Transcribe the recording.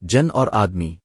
جن اور آدمی۔